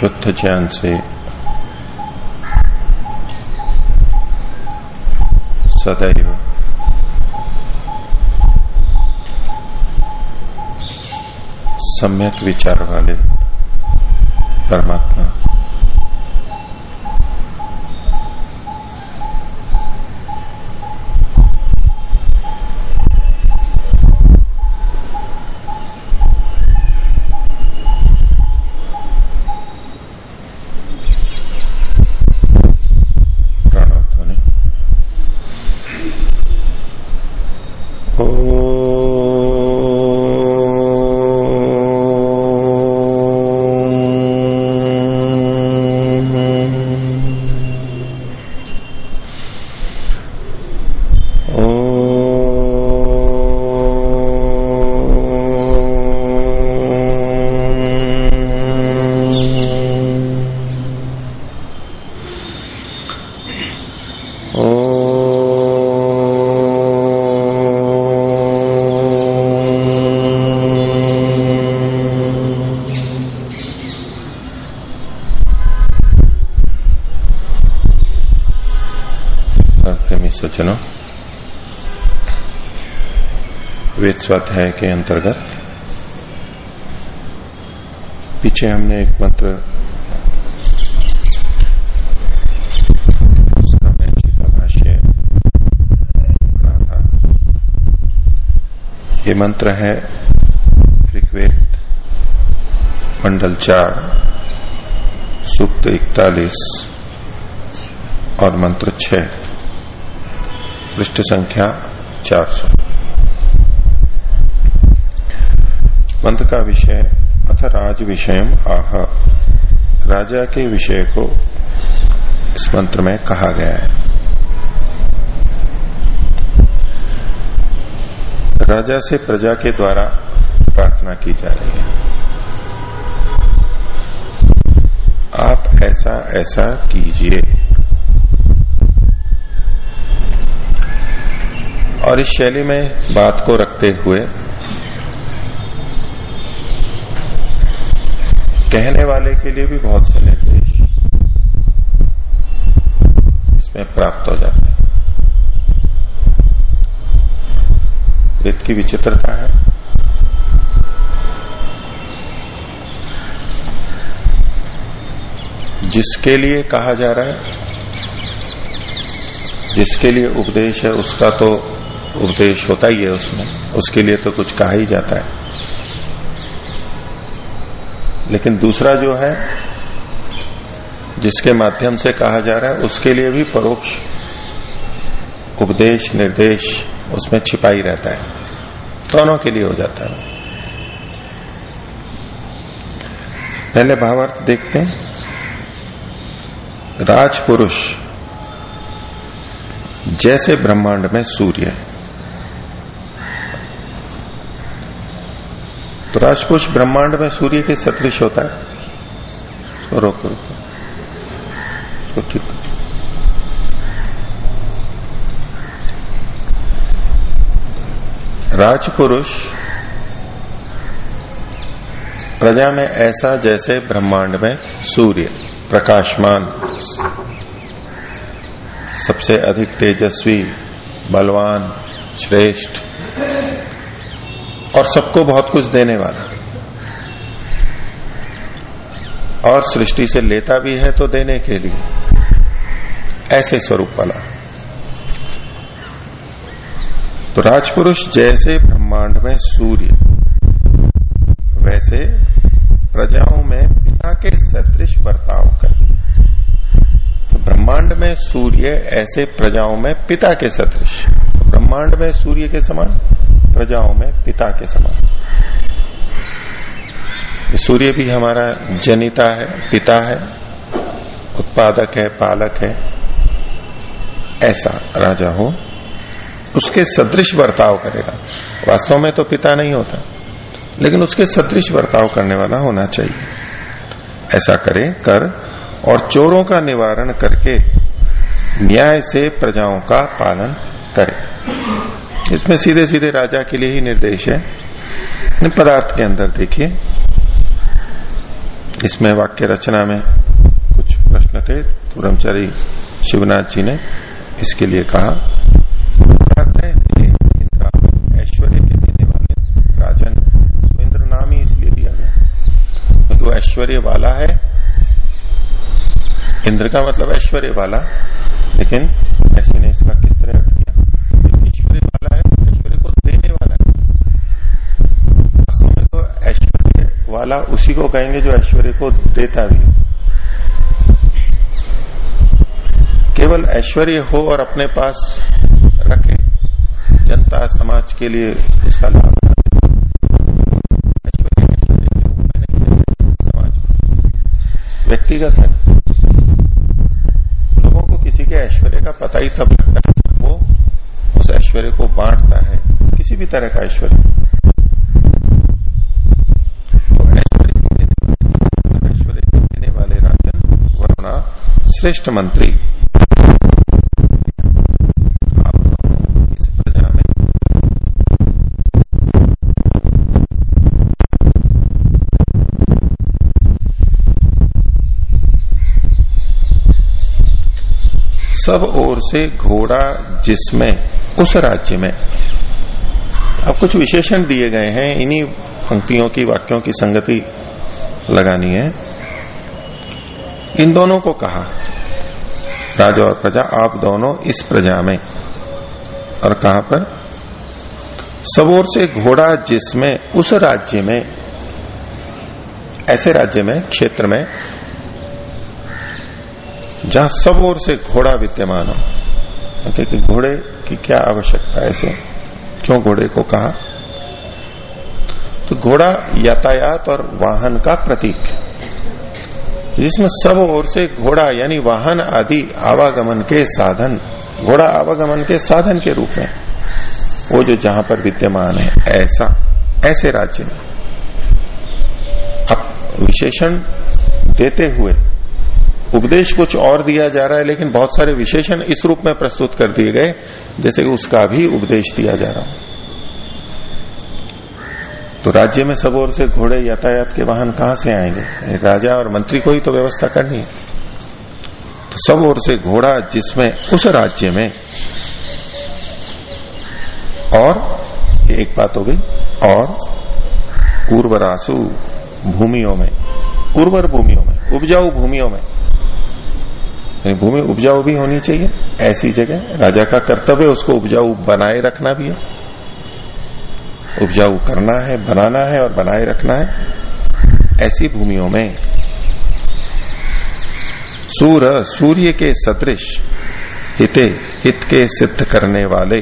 शुद्ध ज्ञान से सदैव सम्यक विचार वाले परमात्मा। स्वाध्याय के अंतर्गत। पीछे हमने एक मंत्र ये मंत्र है ऋग्वेद मंडल चार, सूक्त इकतालीस और मंत्र छह, पृष्ठ संख्या 400 मंत्र का विषय अथ राज विषय आह। राजा के विषय को इस मंत्र में कहा गया है। राजा से प्रजा के द्वारा प्रार्थना की जा रही है। आप ऐसा ऐसा कीजिए। और इस शैली में बात को रखते हुए कहने वाले के लिए भी बहुत से निर्देश इसमें प्राप्त हो जाते हैं। वेद की विचित्रता है। जिसके लिए कहा जा रहा है, जिसके लिए उपदेश है, उसका तो उपदेश होता ही है उसमें। उसके लिए तो कुछ कहा ही जाता है। लेकिन दूसरा जो है, जिसके माध्यम से कहा जा रहा है, उसके लिए भी परोक्ष उपदेश, निर्देश उसमें छिपाई रहता है। दोनों के लिए हो जाता है। पहले भावार्थ देखते हैं। राजपुरुष जैसे ब्रह्मांड में सूर्य है। तो राजपुरुष ब्रह्मांड में सूर्य के सदृश होता है। उसको रोको रोको ठीक राजपुरुष प्रजा में ऐसा जैसे ब्रह्मांड में सूर्य प्रकाशमान, सबसे अधिक तेजस्वी, बलवान, श्रेष्ठ और सबको बहुत कुछ देने वाला। और सृष्टि से लेता भी है तो देने के लिए। ऐसे स्वरूप वाला। तो राजपुरुष जैसे ब्रह्मांड में सूर्य, वैसे प्रजाओं में पिता के सदृश बर्ताव कर तो ब्रह्मांड में सूर्य ऐसे प्रजाओं में पिता के सदृश। तो ब्रह्मांड में सूर्य के समान। प्रजाओं में पिता के समान। सूर्य भी हमारा जनिता है, पिता है, उत्पादक है, पालक है। ऐसा राजा हो, उसके सदृश बर्ताव करेगा। वास्तव में तो पिता नहीं होता, लेकिन उसके सदृश बर्ताव करने वाला होना चाहिए। ऐसा करे, कर, और चोरों का निवारण करके न्याय से प्रजाओं का पालन करे। इसमें सीधे सीधे राजा के लिए ही निर्देश है। पदार्थ के अंदर देखिए। इसमें वाक्य रचना में कुछ प्रश्न थे। तो ब्रह्मचारी शिवनाथ जी ने इसके लिए कहा ऐश्वर्य के देने वाले राजन इंद्र नाम ही इसलिए दिया गया। क्योंकि वो ऐश्वर्य वाला है। इंद्र का मतलब ऐश्वर्य वाला, लेकिन ऐसी ने इसका किस तरह अर्थ किया ऐश्वर्य वाला है ऐश्वर्य को देने वाला है वास्तव में तो ऐश्वर्य वाला उसी को कहेंगे जो ऐश्वर्य को देता भी केवल ऐश्वर्य हो और अपने पास रखे, जनता समाज के लिए उसका लाभ व्यक्तिगत है। लोगों को किसी के ऐश्वर्य का पता ही तब लगता है जब वो उस ऐश्वर्य को बांटता है। किसी भी तरह का ऐश्वर्य तो ऐश्वर्य के देने वाले ऐश्वर्य के देने वाले राजन वरुणा श्रेष्ठ मंत्री। सब ओर से घोड़ा जिसमें, उस राज्य में। अब कुछ विशेषण दिए गए हैं, इन्हीं पंक्तियों की, वाक्यों की संगति लगानी है। इन दोनों को कहा, राजा और प्रजा, आप दोनों इस प्रजा में। और कहा पर, सबोर से घोड़ा जिसमें, उस राज्य में, ऐसे राज्य में, क्षेत्र में, जहाँ सब ओर से घोड़ा विद्यमान हो। क्योंकि घोड़े की क्या आवश्यकता है ऐसे क्यों घोड़े को कहा? तो घोड़ा यातायात और वाहन का प्रतीक। है जिसमें सब ओर से घोड़ा यानी वाहन आदि आवागमन के साधन, घोड़ा आवागमन के साधन के रूप में, वो जो जहाँ पर विद्यमान है, ऐसा, ऐसे राज्य में। अब विशेषण देते हुए, उपदेश कुछ और दिया जा रहा है, लेकिन बहुत सारे विशेषण इस रूप में प्रस्तुत कर दिए गए, जैसे उसका भी उपदेश दिया जा रहा है। तो राज्य में सब ओर से घोड़े यातायात के वाहन कहाँ से आएँगे? राजा और मंत्री को ही तो व्यवस्था करनी है। तो सब ओर से घोड़ा जिसमें, उस राज्य में, और, एक बात हो गई, और उर्वरासु भूमियों में, उर्वर भूमियों में, उपजाऊ भूमियों में भूमि उपजाऊ भी होनी चाहिए, ऐसी जगह, राजा का कर्तव्य उसको उपजाऊ बनाए रखना भी है। उपजाऊ करना है, बनाना है और बनाए रखना है, ऐसी भूमियों में। सूर, सूर्य के सदृश हिते, हित के सिद्ध करने वाले।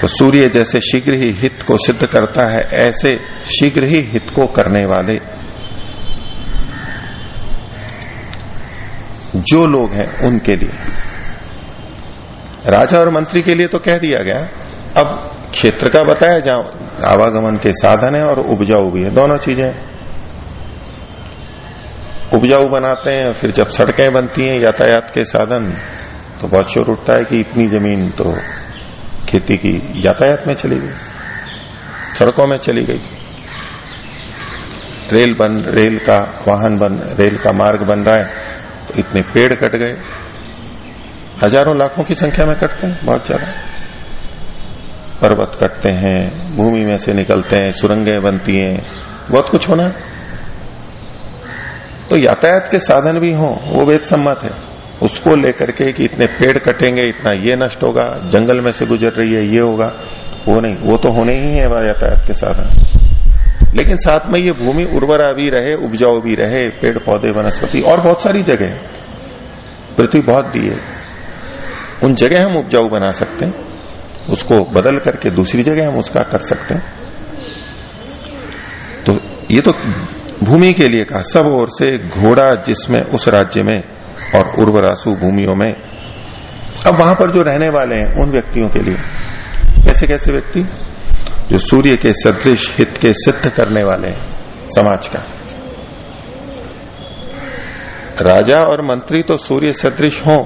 तो सूर्य जैसे शीघ्र ही हित को सिद्ध करता है, ऐसे शीघ्र ही हित को करने वाले। जो लोग हैं, उनके लिए। राजा और मंत्री के लिए तो कह दिया गया। अब क्षेत्र का बताया जहाँ आवागमन के साधन है और उपजाऊ भी है, दोनों चीज़ें। उपजाऊ बनाते हैं, फिर जब सड़कें बनती हैं, यातायात के साधन तो बहुत शोर उठता है कि इतनी ज़मीन तो खेती की यातायात में चली गई, सड़कों में चली गई। रेल बन, रेल का वाहन बन, रेल का मार्ग बन रहा है तो इतने पेड़ कट गए। हज़ारों लाखों की संख्या में कटते हैं, बहुत ज़्यादा। पर्वत कटते हैं, भूमि में से निकलते हैं, सुरंगें बनती हैं, बहुत कुछ होना तो यातायात के साधन भी हों, वो वेद सम्मत है। उसको लेकर के कि इतने पेड़ कटेंगे, इतना ये नष्ट होगा, जंगल में से गुजर रही है, ये होगा, वो नहीं, वो तो होने ही है यातायात के साधन। लेकिन साथ में ये भूमि उर्वरा भी रहे, उपजाऊ भी रहे पेड़ पौधे वनस्पति, और बहुत सारी जगह। पृथ्वी बहुत दी है। उन जगह हम उपजाऊ बना सकते हैं। उसको बदल करके दूसरी जगह हम उसका कर सकते हैं। तो ये तो भूमि के लिए कहा, सब ओर से घोड़ा जिसमें, उस राज्य में और उर्वरासु भूमियों में। अब वहाँ पर जो रहने वाले हैं, उन व्यक्तियों के लिए। कैसे कैसे व्यक्ति? जो सूर्य के सदृश हित के सिद्ध करने वाले हैं, समाज का। राजा और मंत्री तो सूर्य सदृश हों।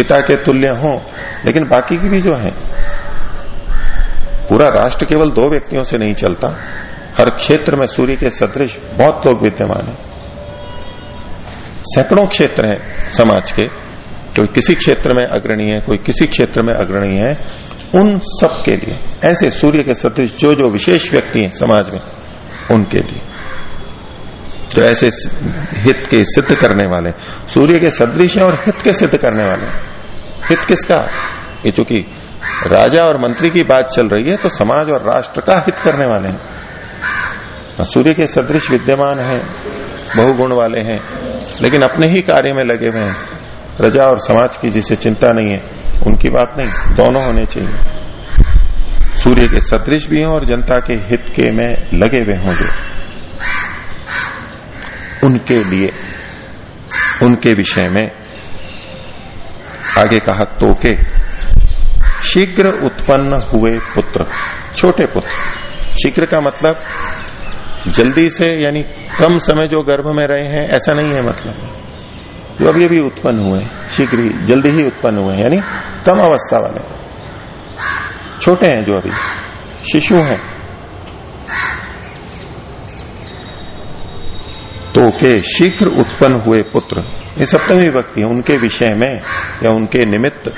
पिता के तुल्य हो, लेकिन बाकी की भी जो है, पूरा राष्ट्र केवल दो व्यक्तियों से नहीं चलता। हर क्षेत्र में सूर्य के सदृश बहुत लोग विद्यमान है। सैकड़ों क्षेत्र हैं समाज के। कोई किसी क्षेत्र में अग्रणी है, कोई किसी क्षेत्र में अग्रणी है, उन सब के लिए, ऐसे सूर्य के सदृश जो जो विशेष व्यक्ति हैं समाज में, उनके लिए। जो ऐसे हित के सिद्ध करने वाले, सूर्य के सदृश हैं और हित के सिद्ध करने वाले हित किसका? ये चूँकि राजा और मंत्री की बात चल रही है तो समाज और राष्ट्र का हित करने वाले हैं। सूर्य के सदृश विद्यमान है, बहुगुण वाले हैं, लेकिन अपने ही कार्य में लगे हुए हैं। प्रजा और समाज की जिसे चिंता नहीं है, उनकी बात नहीं, दोनों होने चाहिए। सूर्य के सदृश भी हों और जनता के हित के में लगे हुए हों जो। उनके लिए, उनके विषय में आगे कहा तो के शीघ्र उत्पन्न हुए पुत्र, छोटे पुत्र। शीघ्र का मतलब जल्दी से, यानी कम समय जो गर्भ में रहे हैं, ऐसा नहीं है मतलब। जो अभी अभी उत्पन्न हुए, शीघ्र ही, जल्दी ही उत्पन्न हुए यानी कम अवस्था वाले। छोटे हैं जो अभी, शिशु हैं। तो के शीघ्र उत्पन्न हुए पुत्र। ये सप्तमी विभक्ति है, उनके विषय में या उनके निमित्त।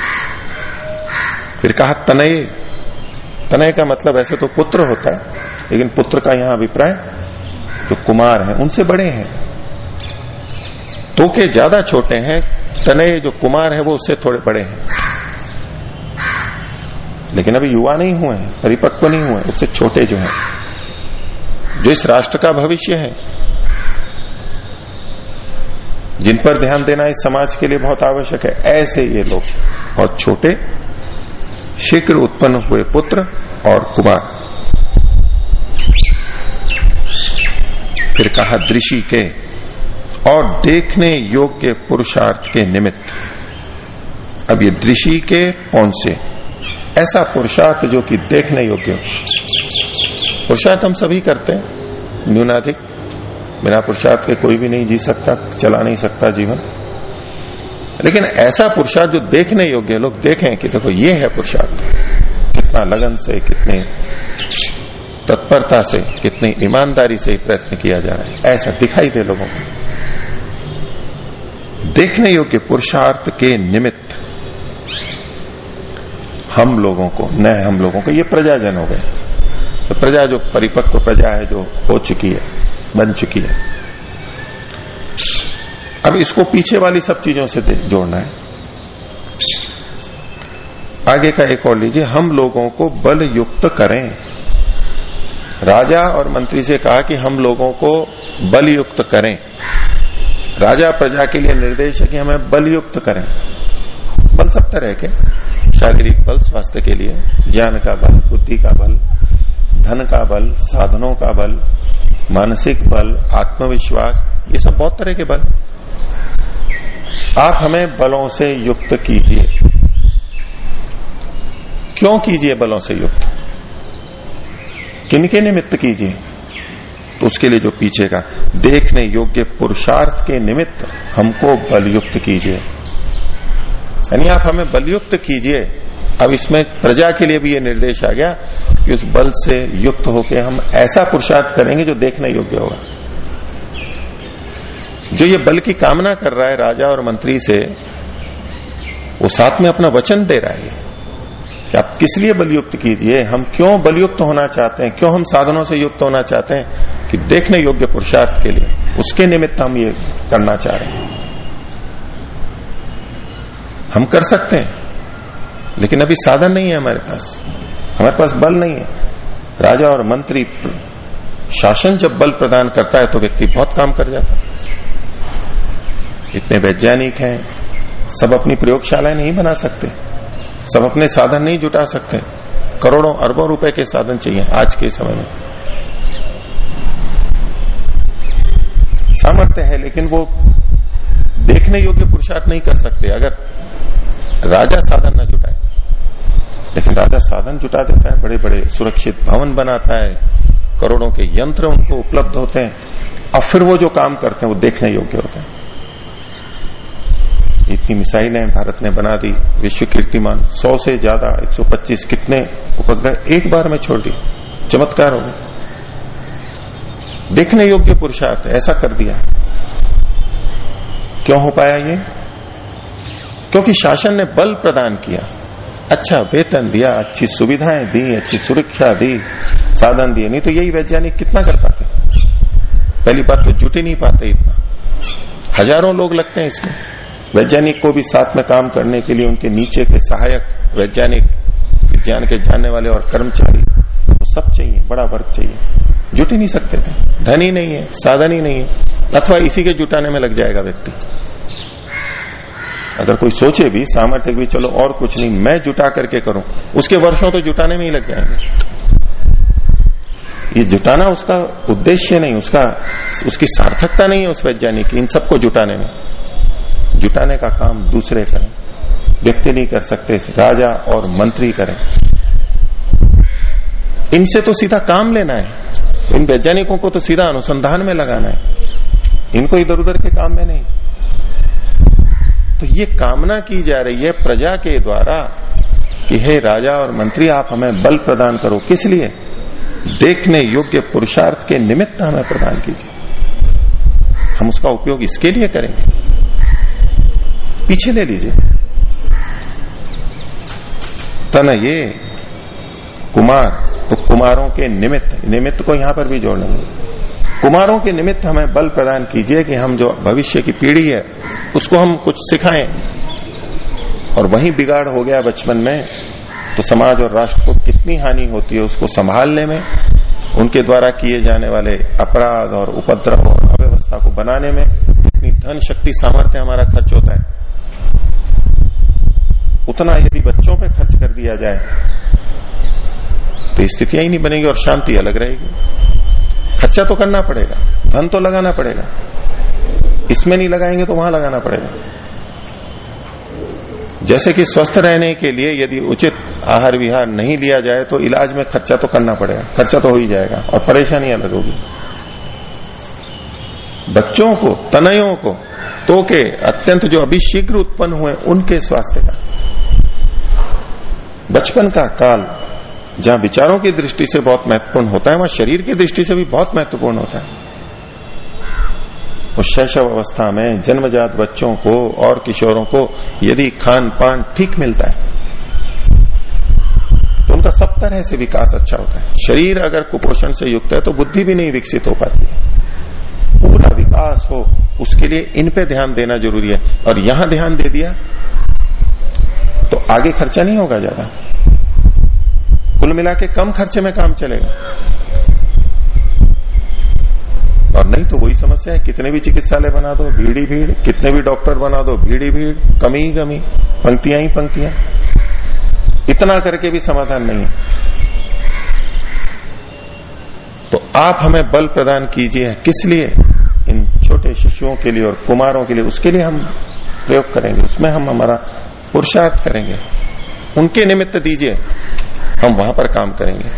फिर कहा, तनय। तनय का मतलब ऐसे तो पुत्र होता है, लेकिन पुत्र का यहाँ अभिप्राय, जो कुमार है, उनसे बड़े हैं। तो के ज़्यादा छोटे हैं, तनय जो कुमार है, वो उससे थोड़े बड़े हैं। लेकिन अभी युवा नहीं हुए हैं, परिपक्व नहीं हुए, उससे छोटे जो हैं। जो इस राष्ट्र का भविष्य है जिन पर ध्यान देना इस समाज के लिए बहुत आवश्यक है, ऐसे ये लोग बहुत छोटे शीघ्र उत्पन्न हुए पुत्र और कुमार। फिर कहा दृषि के और देखने योग्य पुरुषार्थ के निमित्त। अब ये दृषि के से? ऐसा पुरुषार्थ जो कि देखने योग्य पुरुषार्थ हम सभी करते हैं, न्यूनाधिक बिना पुरुषार्थ के कोई भी नहीं जी सकता, चला नहीं सकता जीवन। लेकिन ऐसा पुरुषार्थ जो देखने योग्य लोग देखें कि देखो ये है पुरुषार्थ। कितना लगन से, कितने तत्परता से, कितनी ईमानदारी से प्रयत्न किया जा रहा है। ऐसा दिखाई दे लोगों को। देखने योग्य पुरुषार्थ के निमित्त हम लोगों को न हम लोगों को, ये प्रजाजन हो गए। तो प्रजा जो परिपक्व प्रजा है, जो हो चुकी है बन चुकी है। अब इसको पीछे वाली सब चीज़ों से जोड़ना है। आगे का एक और लीजिए, हम लोगों को बल युक्त करें। राजा और मंत्री से कहा कि हम लोगों को बल युक्त करें। राजा प्रजा के लिए निर्देश है कि हमें बल युक्त करें। बल सब तरह के, शारीरिक बल, स्वास्थ्य के लिए, ज्ञान का बल, बुद्धि का बल, धन का बल, साधनों का बल मानसिक बल, आत्मविश्वास, ये सब बहुत तरह के बल। आप हमें बलों से युक्त कीजिए। क्यों कीजिए बलों से युक्त? किनके निमित्त कीजिए? तो उसके लिए जो पीछे का, देखने योग्य पुरुषार्थ के निमित्त हमको बलयुक्त कीजिए। यानी आप हमें बलयुक्त कीजिए। अब इसमें प्रजा के लिए भी ये निर्देश आ गया। कि उस बल से युक्त होकर हम ऐसा पुरुषार्थ करेंगे जो देखने योग्य होगा। जो ये बल की कामना कर रहा है राजा और मंत्री से, वो साथ में अपना वचन दे रहा है कि आप किस लिए बलयुक्त कीजिए, हम क्यों बलयुक्त होना चाहते हैं, क्यों हम साधनों से युक्त होना चाहते हैं कि देखने योग्य पुरुषार्थ के लिए, उसके निमित्त हम ये करना चाह रहे हैं। हम कर सकते हैं, लेकिन अभी साधन नहीं है हमारे पास। हमारे पास बल नहीं है। राजा और मंत्री शासन जब बल प्रदान करता है तो व्यक्ति बहुत काम कर जाता है। इतने वैज्ञानिक हैं, सब अपनी प्रयोगशालाएँ नहीं बना सकते, सब अपने साधन नहीं जुटा सकते। करोड़ों अरबों रुपए के साधन चाहिए आज के समय में। सामर्थ्य है, लेकिन वो देखने योग्य पुरुषार्थ नहीं कर सकते। अगर राजा साधन न जुटाए लेकिन राजा साधन जुटा देता है बड़े बड़े सुरक्षित भवन बनाता है, करोड़ों के यंत्र उनको उपलब्ध होते हैं, और फिर वो जो काम करते हैं, वो देखने योग्य होते हैं। इतनी मिसाइलें भारत ने बना दी, विश्व कीर्तिमान 100 से ज़्यादा 125 कितने उपग्रह एक बार में छोड़ दी चमत्कार हो गए। देखने योग्य पुरुषार्थ, ऐसा कर दिया। क्यों हो पाया ये? क्योंकि शासन ने बल प्रदान किया। अच्छा वेतन दिया, अच्छी सुविधाएँ दी, अच्छी सुरक्षा दी, साधन दिए। नहीं तो यही वैज्ञानिक कितना कर पाते? पहली बात तो जुट ही नहीं पाते इतना। हज़ारों लोग लगते हैं इसमें। वैज्ञानिक को भी साथ में काम करने के लिए उनके नीचे के सहायक, वैज्ञानिक विज्ञान के जानने वाले और कर्मचारी तो सब चाहिए, बड़ा वर्ग चाहिए। जुट ही नहीं सकते थे। धन ही नहीं है, साधन ही नहीं है। अथवा इसी के जुटाने में लग जाएगा व्यक्ति। अगर कोई सोचे भी, सामर्थ्य भी, चलो और कुछ नहीं, मैं जुटा करके करूँ, उसके वर्षों तो जुटाने में ही लग जाएँगे। ये जुटाना उसका उद्देश्य नहीं, उसका, उसकी सार्थकता नहीं है उस वैज्ञानिक इन सबको जुटाने में। जुटाने का काम दूसरे करें, व्यक्ति नहीं कर सकते, राजा और मंत्री करें। इनसे तो सीधा काम लेना है, इन वैज्ञानिकों को तो सीधा अनुसंधान में लगाना है। इनको इधर उधर के काम में नहीं। तो ये कामना की जा रही है प्रजा के द्वारा कि हे राजा और मंत्री, आप हमें बल प्रदान करो। किस लिए? देखने योग्य पुरुषार्थ के निमित्त हमें प्रदान कीजिए। हम उसका उपयोग इसके लिए करेंगे। पीछे ले लीजिए। तन ये कुमार तो कुमारों के निमित्त निमित्त को यहाँ पर भी जोड़ लेंगे कुमारों के निमित्त हमें बल प्रदान कीजिए कि हम जो भविष्य की पीढ़ी है, उसको हम कुछ सिखाएँ। और वहीं बिगाड़ हो गया बचपन में तो समाज और राष्ट्र को कितनी हानि होती है उसको संभालने में, उनके द्वारा किए जाने वाले अपराध और उपद्रव और अव्यवस्था को बनाने में कितनी धन शक्ति सामर्थ्य हमारा खर्च होता है। उतना यदि बच्चों पे खर्च कर दिया जाए तो स्थितियाँ ही नहीं बनेगी और शांति अलग रहेगी। खर्चा तो करना पड़ेगा, धन तो लगाना पड़ेगा। इसमें नहीं लगाएँगे तो वहाँ लगाना पड़ेगा। जैसे कि स्वस्थ रहने के लिए यदि उचित आहार विहार नहीं लिया जाए तो इलाज में खर्चा तो करना पड़ेगा, खर्चा तो हो ही जाएगा और परेशानी अलग होगी। बच्चों को, तनयों को तो के अत्यंत जो अभी शीघ्र उत्पन्न हुए उनके स्वास्थ्य का। बचपन का काल जहाँ विचारों की दृष्टि से बहुत महत्वपूर्ण होता है, वहाँ शरीर की दृष्टि से भी बहुत महत्वपूर्ण होता है। उस शैशव अवस्था में जन्मजात बच्चों को और किशोरों को यदि खान पान ठीक मिलता है तो उनका सब तरह से विकास अच्छा होता है। शरीर अगर कुपोषण से युक्त है तो बुद्धि भी नहीं विकसित हो पाती पूरा विकास हो, उसके लिए इन पे ध्यान देना ज़रूरी है। और यहाँ ध्यान दे दिया तो आगे खर्चा नहीं होगा ज़्यादा। कुल मिला के कम खर्चे में काम चलेगा। और नहीं तो वही समस्या है, कितने भी चिकित्सालय बना दो, भीड़ भीड़, कितने भी डॉक्टर बना दो, भीड़ भीड़, कमी ही कमी, पंक्तियाँ ही पंक्तियाँ। इतना करके भी समाधान नहीं है। तो आप हमें बल प्रदान कीजिए, किस लिए? इन छोटे शिशुओं के लिए और कुमारों के लिए, उसके लिए हम प्रयोग करेंगे। उसमें हम हमारा पुरुषार्थ करेंगे। उनके निमित्त दीजिए। हम वहाँ पर काम करेंगे।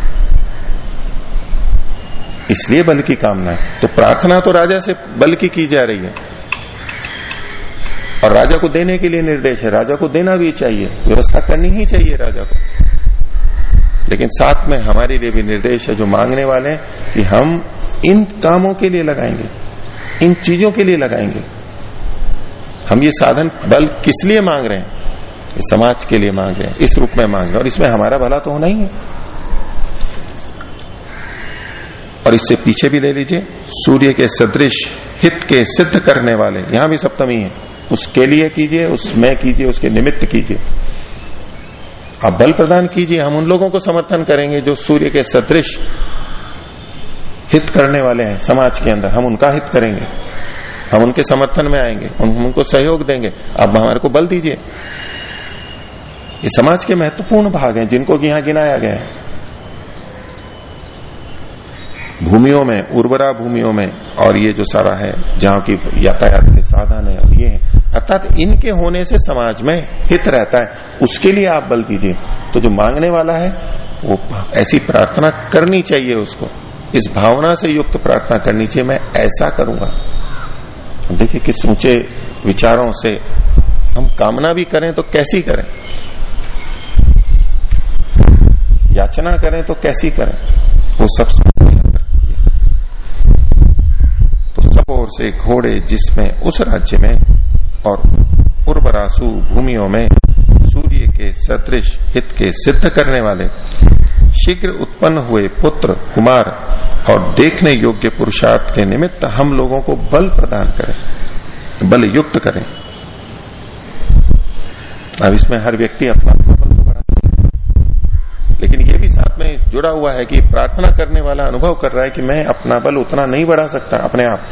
इसलिए बल की कामना है। तो प्रार्थना तो राजा से बल की की जा रही है। और राजा को देने के लिए निर्देश है। राजा को देना भी चाहिए। व्यवस्था करनी ही चाहिए राजा को। लेकिन साथ में हमारे लिए भी निर्देश है, जो मांगने वाले हैं, कि हम इन कामों के लिए लगाएँगे। इन चीज़ों के लिए लगाएँगे। हम ये साधन बल किस लिए मांग रहे हैं? समाज के लिए मांग रहे हैं इस रूप में मांग रहे हैं और इसमें हमारा भला तो होना ही है। और इससे पीछे भी ले लीजिए, सूर्य के सदृश, हित के सिद्ध करने वाले, यहाँ भी सप्तमी है, उसके लिए कीजिए, उसमें कीजिए, उसके निमित्त कीजिए। आप बल प्रदान कीजिए, हम उन लोगों को समर्थन करेंगे जो सूर्य के सदृश हित करने वाले हैं, समाज के अंदर, हम उनका हित करेंगे। हम उनके समर्थन में आएँगे, हम उनको सहयोग देंगे। आप हमारे को बल दीजिए। ये समाज के महत्वपूर्ण भाग हैं, जिनको यहाँ गिनाया गया है। भूमियों में, उर्वरा भूमियों में, और ये जो सारा है, जहाँ की यातायात के साधन है, ये है। अर्थात इनके होने से समाज में हित रहता है। उसके लिए आप बल दीजिए। तो जो मांगने वाला है, वो ऐसी प्रार्थना करनी चाहिए उसको। इस भावना से युक्त प्रार्थना करनी चाहिए। मैं ऐसा करूँगा। देखिए, किस ऊँचे विचारों से हम कामना भी करें तो कैसी करें? याचना करें तो कैसी करें? वो सब तो सब ओर से घोड़े जिसमें, उस राज्य में और उर्वरासु भूमियों में सूर्य के सदृश हित के सिद्ध करने वाले, शीघ्र उत्पन्न हुए पुत्र, कुमार और देखने योग्य पुरुषार्थ के निमित्त हम लोगों को बल प्रदान करें बल युक्त करें। अब इसमें हर व्यक्ति अपना अपना बल तो बढ़ा लेकिन ये भी साथ में जुड़ा हुआ है कि प्रार्थना करने वाला अनुभव कर रहा है कि मैं अपना बल उतना नहीं बढ़ा सकता अपने आप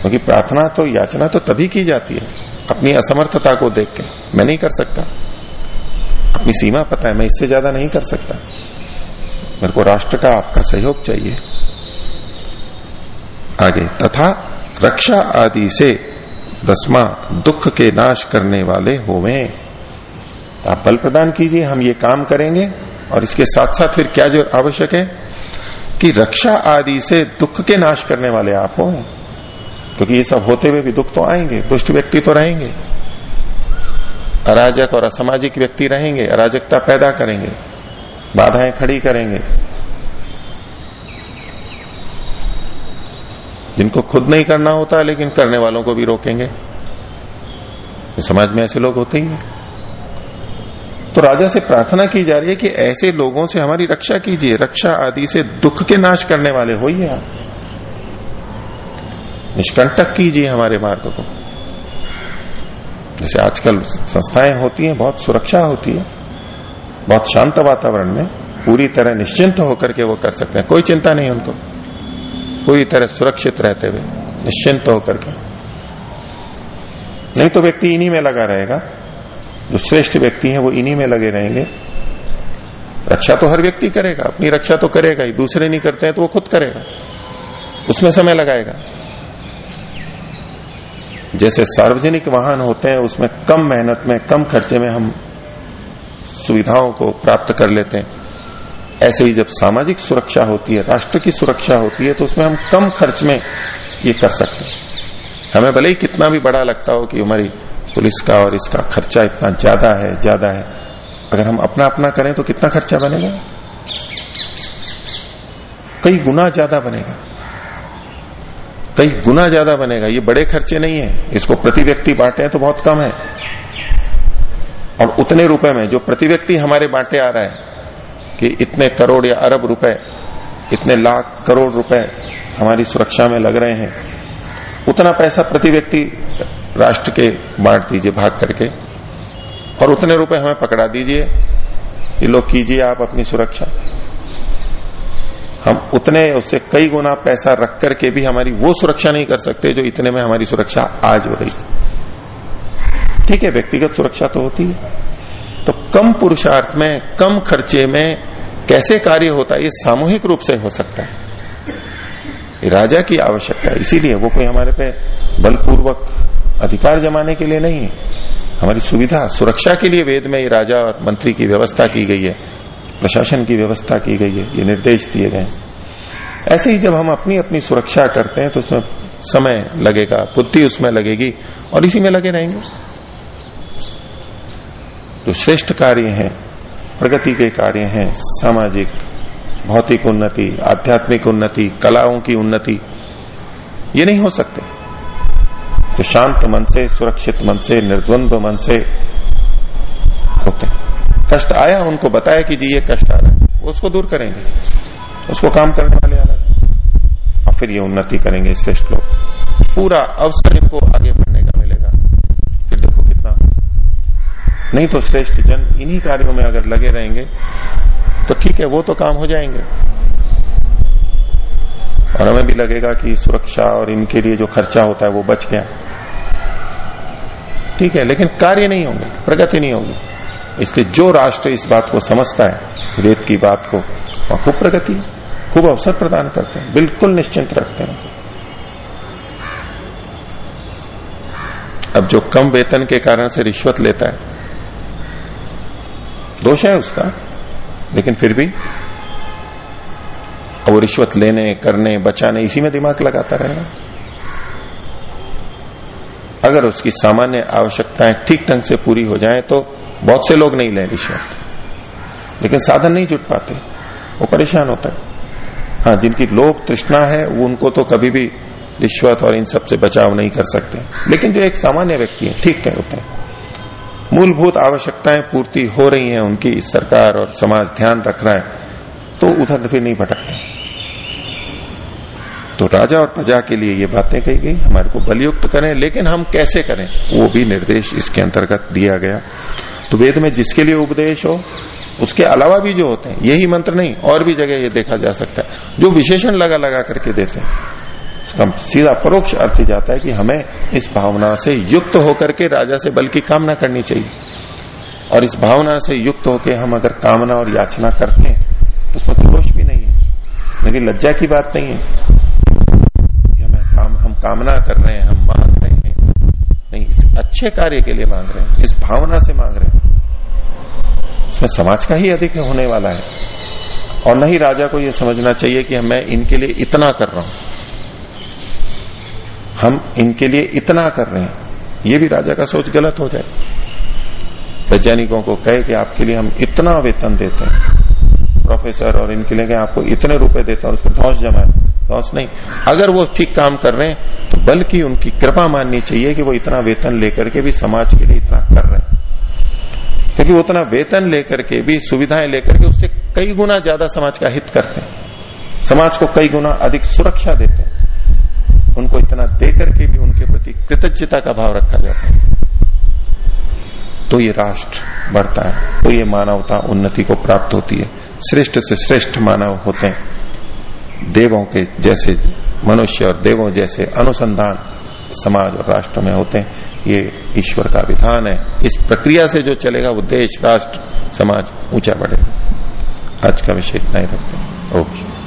क्योंकि प्रार्थना तो याचना तो तभी की जाती है, अपनी असमर्थता को देख के। मैं नहीं कर सकता। अपनी सीमा पता है, मैं इससे ज़्यादा नहीं कर सकता। मेरे को राष्ट्र का आपका सहयोग चाहिए। आगे, तथा रक्षा आदि से दसवा दुख के नाश करने वाले होवे। आप बल प्रदान कीजिए, हम ये काम करेंगे। और इसके साथ साथ फिर क्या जो आवश्यक है कि रक्षा आदि से दुख के नाश करने वाले आप हो। क्योंकि ये सब होते हुए भी दुख तो आएँगे, दुष्ट व्यक्ति तो रहेंगे। अराजक और असामाजिक व्यक्ति रहेंगे, अराजकता पैदा करेंगे, बाधाएँ खड़ी करेंगे। जिनको खुद नहीं करना होता, लेकिन करने वालों को भी रोकेंगे। समाज में ऐसे लोग होते ही। तो राजा से प्रार्थना की जा रही है कि ऐसे लोगों से हमारी रक्षा कीजिए। रक्षा आदि से दुख के नाश करने वाले होइए आप। निष्कंटक कीजिए हमारे मार्ग को। जैसे आजकल संस्थाएँ होती हैं, बहुत सुरक्षा होती है। बहुत शांत वातावरण में पूरी तरह निश्चिंत होकर के वो कर सकते हैं। कोई चिंता नहीं उनको। पूरी तरह सुरक्षित रहते हुए, निश्चिंत होकर के। नहीं तो व्यक्ति इन्हीं में लगा रहेगा। जो श्रेष्ठ व्यक्ति हैं वो इन्हीं में लगे रहेंगे। रक्षा तो हर व्यक्ति करेगा, अपनी रक्षा तो करेगा ही, दूसरे नहीं करते हैं तो वो खुद करेगा। उसमें समय लगाएगा। जैसे सार्वजनिक वाहन होते हैं, उसमें कम मेहनत में, कम खर्चे में हम सुविधाओं को प्राप्त कर लेते हैं। ऐसे ही जब सामाजिक सुरक्षा होती है, राष्ट्र की सुरक्षा होती है तो उसमें हम कम खर्च में ये कर सकते हैं। हमें भले ही कितना भी बड़ा लगता हो कि हमारी पुलिस का और इसका खर्चा इतना ज़्यादा है ज़्यादा है। अगर हम अपना अपना करें तो कितना खर्चा बनेगा? कई गुना ज़्यादा बनेगा। कई गुना ज़्यादा बनेगा। ये बड़े खर्चे नहीं है। इसको प्रति व्यक्ति बांटे तो बहुत कम है। और उतने रुपए में जो प्रति व्यक्ति हमारे बांटे आ रहा है कि इतने करोड़ या अरब रुपए, इतने लाख करोड़ रुपए हमारी सुरक्षा में लग रहे हैं, उतना पैसा प्रति व्यक्ति राष्ट्र के बांट दीजिए, भाग करके। और उतने रुपए हमें पकड़ा दीजिए ये लोग, कीजिए आप अपनी सुरक्षा। हम उतने उससे कई गुना पैसा रख करके भी हमारी वो सुरक्षा नहीं कर सकते जो इतने में हमारी सुरक्षा आज हो रही ठीक है, व्यक्तिगत सुरक्षा तो होती है। तो कम पुरुषार्थ में, कम खर्चे में कैसे कार्य होता है, ये सामूहिक रूप से हो सकता है। राजा की आवश्यकता है, इसीलिए वो कोई हमारे पे बलपूर्वक अधिकार जमाने के लिए नहीं है। हमारी सुविधा, सुरक्षा के लिए वेद में ये राजा और मंत्री की व्यवस्था की गई है, प्रशासन की व्यवस्था की गई है, ये निर्देश दिए गए ऐसे ही जब हम अपनी अपनी सुरक्षा करते हैं तो उसमें समय लगेगा, बुद्धि उसमें लगेगी, और इसी में लगे रहेंगे। जो श्रेष्ठ कार्य हैं, प्रगति के कार्य हैं, सामाजिक, भौतिक उन्नति, आध्यात्मिक उन्नति, कलाओं की उन्नति, ये नहीं हो सकते। तो शांत मन से, सुरक्षित मन से, निर्द्वंद्व मन से होते कष्ट आया, उनको बताया कि जी, ये कष्ट आ रहा है। वो उसको दूर करेंगे। उसको काम करने वाले अलग और फिर ये उन्नति करेंगे श्रेष्ठ लोग। पूरा अवसर इनको आगे बढ़ने का मिलेगा। फिर देखो कितना। नहीं तो श्रेष्ठ जन इन्हीं कार्यों में अगर लगे रहेंगे तो ठीक है, वो तो काम हो जाएँगे। और हमें भी लगेगा कि सुरक्षा और इनके लिए जो खर्चा होता है वो बच गया। ठीक है, लेकिन कार्य नहीं होंगे, प्रगति नहीं होगी। इसलिए जो राष्ट्र इस बात को समझता है वेद की बात को, वह खूब प्रगति, खूब अवसर प्रदान करते हैं, बिल्कुल निश्चिंत रखते हैं। अब जो कम वेतन के कारण से रिश्वत लेता है, दोष है उसका, लेकिन फिर भी वो रिश्वत लेने, करने, बचाने, इसी में दिमाग लगाता रहेगा। अगर उसकी सामान्य आवश्यकताएँ ठीक ढंग से पूरी हो जाएँ तो बहुत से लोग नहीं लें रिश्वत। लेकिन साधन नहीं जुट पाते। वो परेशान होता है। हाँ जिनकी लोभ, तृष्णा है, वो उनको तो कभी भी रिश्वत और इन सबसे बचाव नहीं कर सकते। लेकिन जो एक सामान्य व्यक्ति है, ठीक कह होते हैं। मूलभूत आवश्यकताएँ पूर्ति हो रही हैं, उनकी सरकार और समाज ध्यान रख रहा है तो उधर फिर नहीं भटकते। तो राजा और प्रजा के लिए ये बातें कही गई, हमारे को बलयुक्त करें, लेकिन हम कैसे करें? वो भी निर्देश इसके अंतर्गत दिया गया। तो वेद में जिसके लिए उपदेश हो, उसके अलावा भी जो होते हैं, यही मंत्र नहीं, और भी जगह ये देखा जा सकता है। जो विशेषण लगा लगा करके देते हैं, उसका सीधा परोक्ष अर्थ जाता है कि हमें इस भावना से युक्त होकर के राजा से बल की कामना करनी चाहिए। और इस भावना से युक्त होकर हम अगर कामना और याचना करते हैं तो उसमें तो दोष भी नहीं है। लेकिन लज्जा की बात नहीं है। कामना कर रहे हैं, हम मांग रहे हैं। नहीं, इस अच्छे कार्य के लिए मांग रहे हैं, इस भावना से मांग रहे हैं। इसमें समाज का ही अधिक होने वाला है। और नहीं राजा को यह समझना चाहिए कि मैं इनके लिए इतना कर रहा हूँ। हम इनके लिए इतना कर रहे हैं। ये भी राजा का सोच गलत हो जाए। वैज्ञानिकों को कहे कि आपके लिए हम इतना वेतन देते हैं। प्रोफेसर और इनके लिए आपको इतने रुपए देते हैं और उस पर धौस जमा धौस नहीं। अगर वो ठीक काम कर रहे हैं तो बल्कि उनकी कृपा माननी चाहिए कि वो इतना वेतन लेकर के भी समाज के लिए इतना कर रहे हैं। क्योंकि वो उतना वेतन लेकर के भी, सुविधाएँ लेकर के उससे कई गुना ज़्यादा समाज का हित करते हैं। समाज को कई गुना अधिक सुरक्षा देते हैं। उनको इतना देकर के भी उनके प्रति कृतज्ञता का भाव रखा जाता है। तो ये राष्ट्र बढ़ता है तो ये मानवता उन्नति को प्राप्त होती है। श्रेष्ठ से श्रेष्ठ मानव होते हैं। देवों के जैसे मनुष्य और देवों जैसे अनुसंधान समाज और राष्ट्र में होते हैं, ये ईश्वर का विधान है। इस प्रक्रिया से जो चलेगा, वो देश, राष्ट्र, समाज ऊँचा बढ़ेगा। आज का विषय इतना ही रखते हैं। ओके